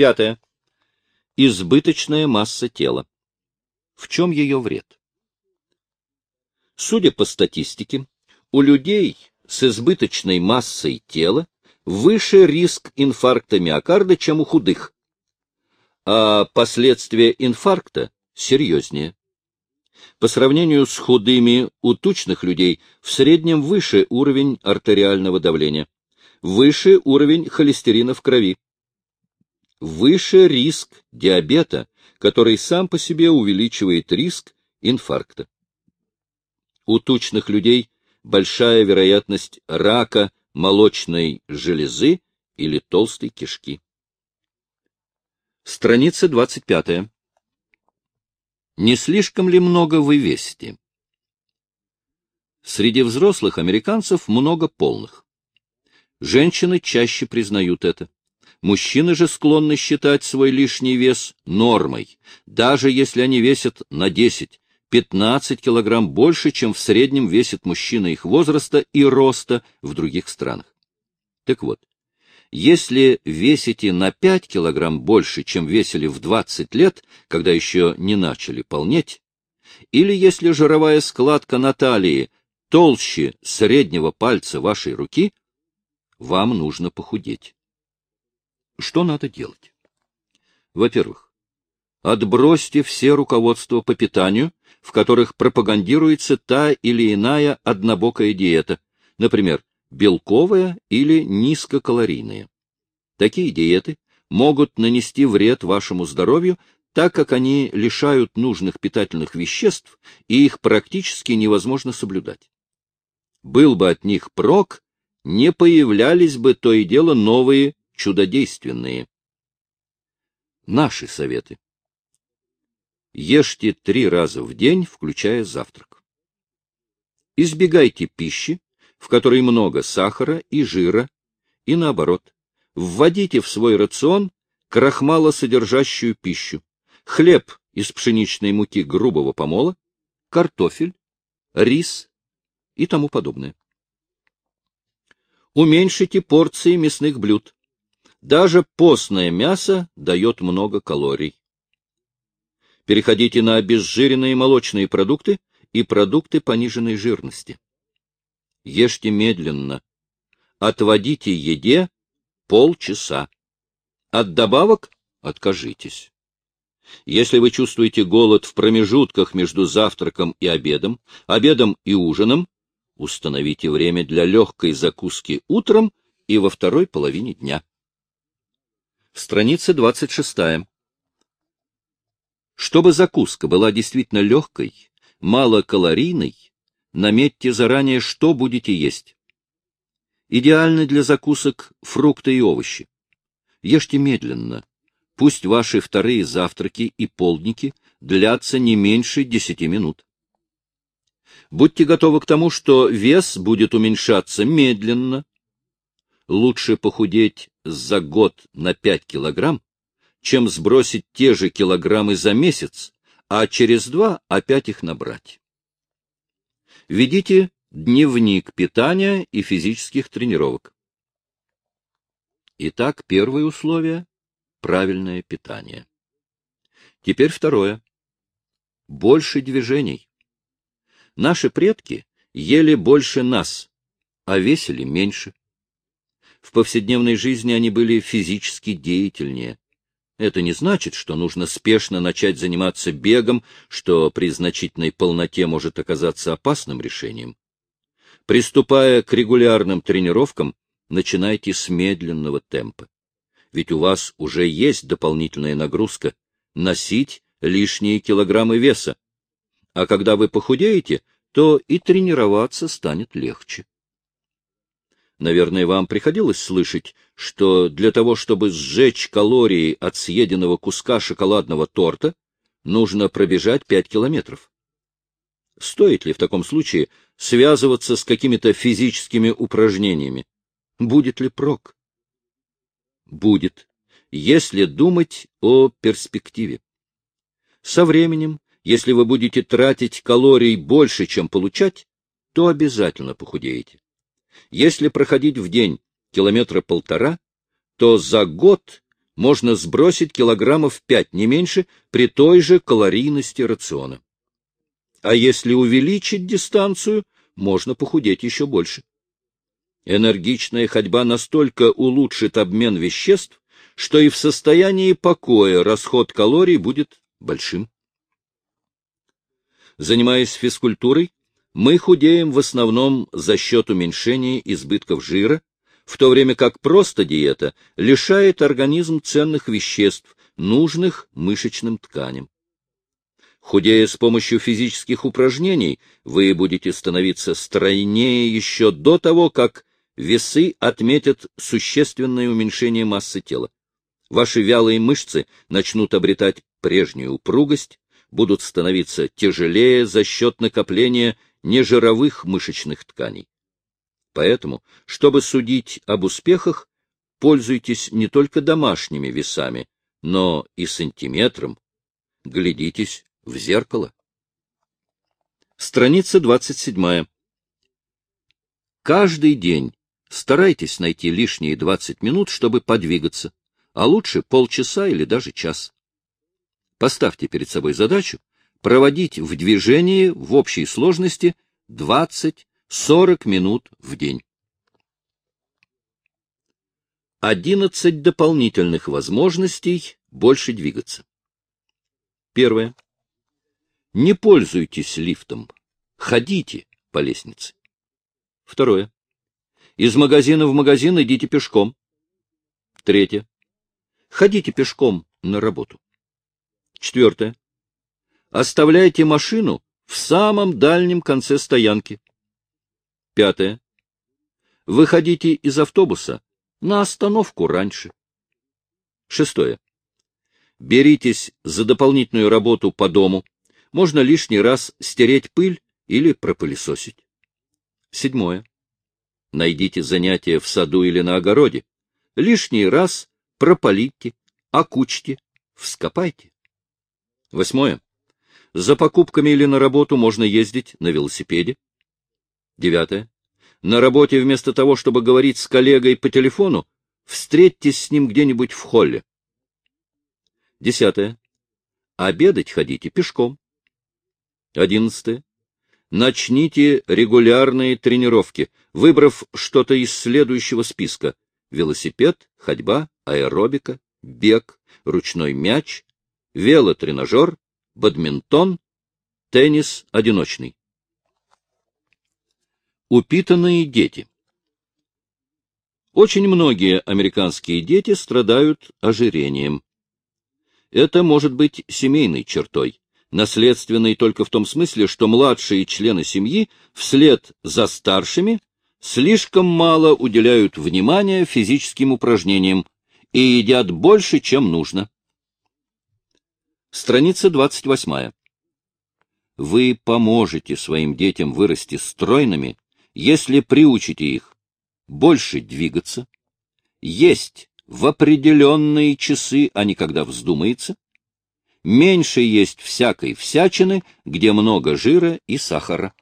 Пятое. Избыточная масса тела. В чем ее вред? Судя по статистике, у людей с избыточной массой тела выше риск инфаркта миокарда, чем у худых, а последствия инфаркта серьезнее. По сравнению с худыми, у тучных людей в среднем выше уровень артериального давления, выше уровень холестерина в крови, выше риск диабета, который сам по себе увеличивает риск инфаркта. У тучных людей большая вероятность рака молочной железы или толстой кишки. Страница 25. Не слишком ли много вы весите? Среди взрослых американцев много полных. Женщины чаще признают это. Мужчины же склонны считать свой лишний вес нормой, даже если они весят на 10, 15 килограмм больше, чем в среднем весит мужчина их возраста и роста в других странах. Так вот, если весите на 5 килограмм больше, чем весили в 20 лет, когда еще не начали полнеть, или если жировая складка на талии толще среднего пальца вашей руки, вам нужно похудеть. Что надо делать? Во-первых, отбросьте все руководства по питанию, в которых пропагандируется та или иная однобокая диета, например, белковая или низкокалорийная. Такие диеты могут нанести вред вашему здоровью, так как они лишают нужных питательных веществ, и их практически невозможно соблюдать. Был бы от них прок, не появлялись бы то и дело новые чудодейственные. Наши советы. Ешьте три раза в день, включая завтрак. Избегайте пищи, в которой много сахара и жира, и наоборот. Вводите в свой рацион крахмалосодержащую пищу, хлеб из пшеничной муки грубого помола, картофель, рис и тому подобное. Уменьшите порции мясных блюд. Даже постное мясо дает много калорий. Переходите на обезжиренные молочные продукты и продукты пониженной жирности. Ешьте медленно. Отводите еде полчаса. От добавок откажитесь. Если вы чувствуете голод в промежутках между завтраком и обедом, обедом и ужином, установите время для легкой закуски утром и во второй половине дня. Страница 26. Чтобы закуска была действительно легкой, малокалорийной, наметьте заранее, что будете есть. Идеально для закусок фрукты и овощи. Ешьте медленно. Пусть ваши вторые завтраки и полдники длятся не меньше десяти минут. Будьте готовы к тому, что вес будет уменьшаться медленно. Лучше похудеть за год на пять килограмм, чем сбросить те же килограммы за месяц, а через два опять их набрать. Ведите дневник питания и физических тренировок. Итак, первое условие — правильное питание. Теперь второе. Больше движений. Наши предки ели больше нас, а весили меньше. В повседневной жизни они были физически деятельнее, это не значит, что нужно спешно начать заниматься бегом, что при значительной полноте может оказаться опасным решением. Приступая к регулярным тренировкам, начинайте с медленного темпа. Ведь у вас уже есть дополнительная нагрузка — носить лишние килограммы веса. А когда вы похудеете, то и тренироваться станет легче. Наверное, вам приходилось слышать, что для того, чтобы сжечь калории от съеденного куска шоколадного торта, нужно пробежать 5 километров. Стоит ли в таком случае связываться с какими-то физическими упражнениями? Будет ли прок? Будет, если думать о перспективе. Со временем, если вы будете тратить калорий больше, чем получать, то обязательно похудеете. Если проходить в день километра полтора, то за год можно сбросить килограммов 5, не меньше, при той же калорийности рациона. А если увеличить дистанцию, можно похудеть еще больше. Энергичная ходьба настолько улучшит обмен веществ, что и в состоянии покоя расход калорий будет большим. Занимаясь физкультурой, мы худеем в основном за счет уменьшения избытков жира, в то время как просто диета лишает организм ценных веществ, нужных мышечным тканям. Худея с помощью физических упражнений, вы будете становиться стройнее еще до того, как весы отметят существенное уменьшение массы тела. Ваши вялые мышцы начнут обретать прежнюю упругость, будут становиться тяжелее за счет накопления нежировых мышечных тканей. Поэтому, чтобы судить об успехах, пользуйтесь не только домашними весами, но и сантиметром. Глядитесь в зеркало. Страница 27. Каждый день старайтесь найти лишние 20 минут, чтобы подвигаться, а лучше полчаса или даже час. Поставьте перед собой задачу проводить в движении в общей сложности 20 40 минут в день. 11 дополнительных возможностей больше двигаться. Первое. Не пользуйтесь лифтом. Ходите по лестнице. Второе. Из магазина в магазин идите пешком. Третье. Ходите пешком на работу. Четвертое. Оставляйте машину в самом дальнем конце стоянки. Пятое. Выходите из автобуса на остановку раньше. Шестое. Беритесь за дополнительную работу по дому. Можно лишний раз стереть пыль или пропылесосить. Седьмое. Найдите занятие в саду или на огороде. Лишний раз прополите, окучьте, вскопайте. Восьмое. За покупками или на работу можно ездить на велосипеде. Девятое. На работе вместо того, чтобы говорить с коллегой по телефону, встретьтесь с ним где-нибудь в холле. Десятое. Обедать ходите пешком. Одиннадцатое. Начните регулярные тренировки, выбрав что-то из следующего списка. Велосипед, ходьба, аэробика, бег, ручной мяч, велотренажер, бадминтон, теннис одиночный. Упитанные дети Очень многие американские дети страдают ожирением. Это может быть семейной чертой, наследственной только в том смысле, что младшие члены семьи вслед за старшими слишком мало уделяют внимания физическим упражнениям и едят больше, чем нужно. Страница 28. Вы поможете своим детям вырасти стройными, если приучите их больше двигаться, есть в определенные часы, а не когда вздумается, меньше есть всякой всячины, где много жира и сахара.